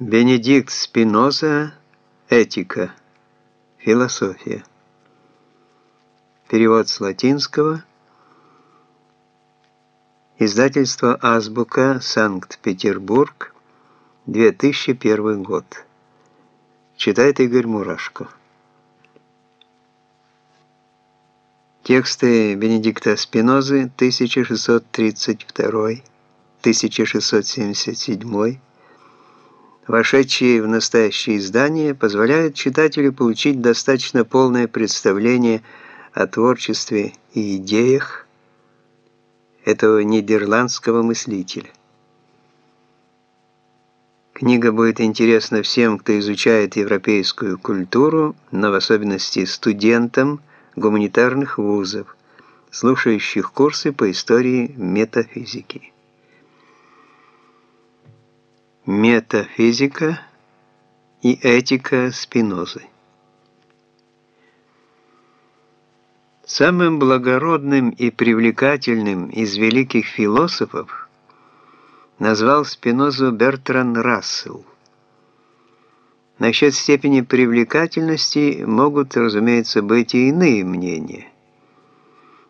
Бенедикт Спиноза «Этика. Философия». Перевод с латинского. Издательство «Азбука», Санкт-Петербург, 2001 год. Читает Игорь Мурашко. Тексты Бенедикта Спинозы 1632-1677 вошедшие в настоящее издание, позволяют читателю получить достаточно полное представление о творчестве и идеях этого нидерландского мыслителя. Книга будет интересна всем, кто изучает европейскую культуру, но в особенности студентам гуманитарных вузов, слушающих курсы по истории метафизики. Метафизика и этика Спинозы. Самым благородным и привлекательным из великих философов назвал Спинозу Бертран Рассел. Насчет степени привлекательности могут, разумеется, быть и иные мнения.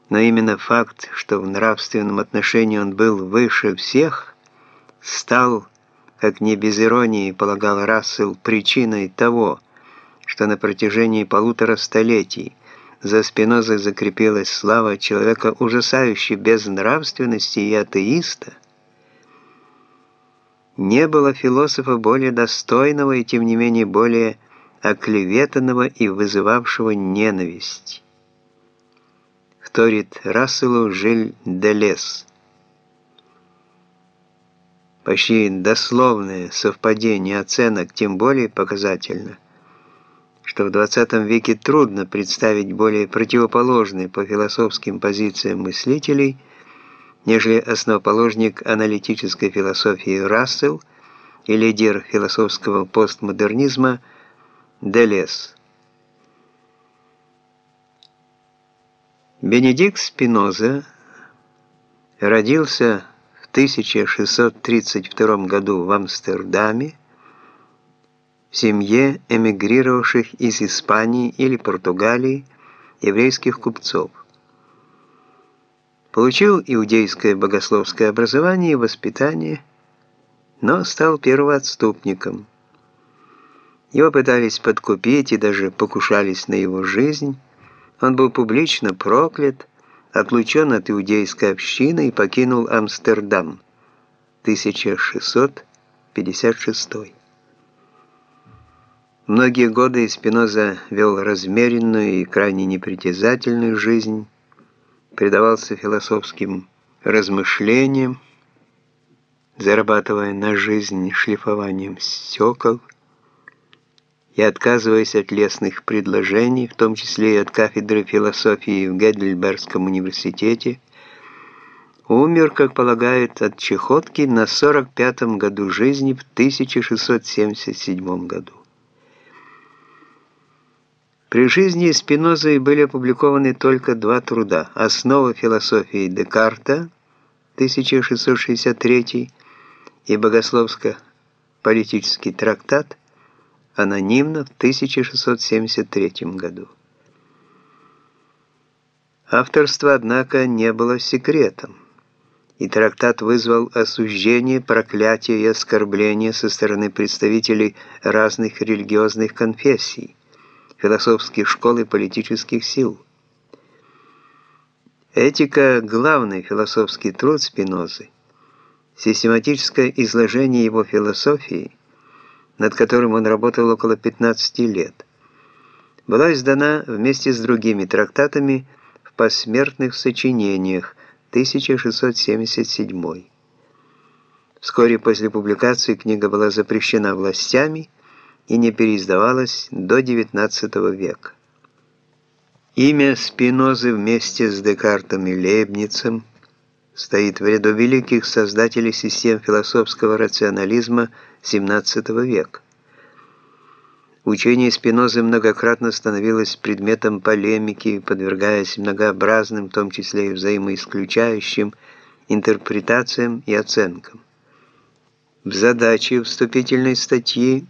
Но именно факт, что в нравственном отношении он был выше всех, стал как не без иронии полагал Рассел причиной того, что на протяжении полутора столетий за Спинозой закрепилась слава человека ужасающей безнравственности и атеиста, не было философа более достойного и тем не менее более оклеветанного и вызывавшего ненависть. Вторит Расселу Жиль Делес – Почти дословное совпадение оценок тем более показательно, что в 20 веке трудно представить более противоположный по философским позициям мыслителей, нежели основоположник аналитической философии Рассел и лидер философского постмодернизма Делес. Бенедикт Спиноза родился 1632 году в Амстердаме в семье эмигрировавших из Испании или Португалии еврейских купцов. Получил иудейское богословское образование и воспитание, но стал первоотступником. Его пытались подкупить и даже покушались на его жизнь. Он был публично проклят, отлучен от иудейской общины и покинул Амстердам 1656. Многие годы Спиноза вел размеренную и крайне непритязательную жизнь, предавался философским размышлениям, зарабатывая на жизнь шлифованием стекол, и отказываясь от лестных предложений, в том числе и от кафедры философии в Гейдельбергском университете, умер, как полагают, от чехотки на 45-м году жизни в 1677 году. При жизни Спинозой были опубликованы только два труда «Основа философии Декарта» 1663 и «Богословско-политический трактат» анонимно в 1673 году. Авторство, однако, не было секретом, и трактат вызвал осуждение, проклятие и оскорбление со стороны представителей разных религиозных конфессий, философских школ и политических сил. Этика – главный философский труд Спинозы. Систематическое изложение его философии – над которым он работал около 15 лет, была издана вместе с другими трактатами в посмертных сочинениях 1677. Вскоре после публикации книга была запрещена властями и не переиздавалась до XIX века. Имя Спинозы вместе с Декартом и Лейбницем стоит в ряду великих создателей систем философского рационализма XVII века. Учение Спинозы многократно становилось предметом полемики, подвергаясь многообразным, в том числе и взаимоисключающим, интерпретациям и оценкам. В задаче вступительной статьи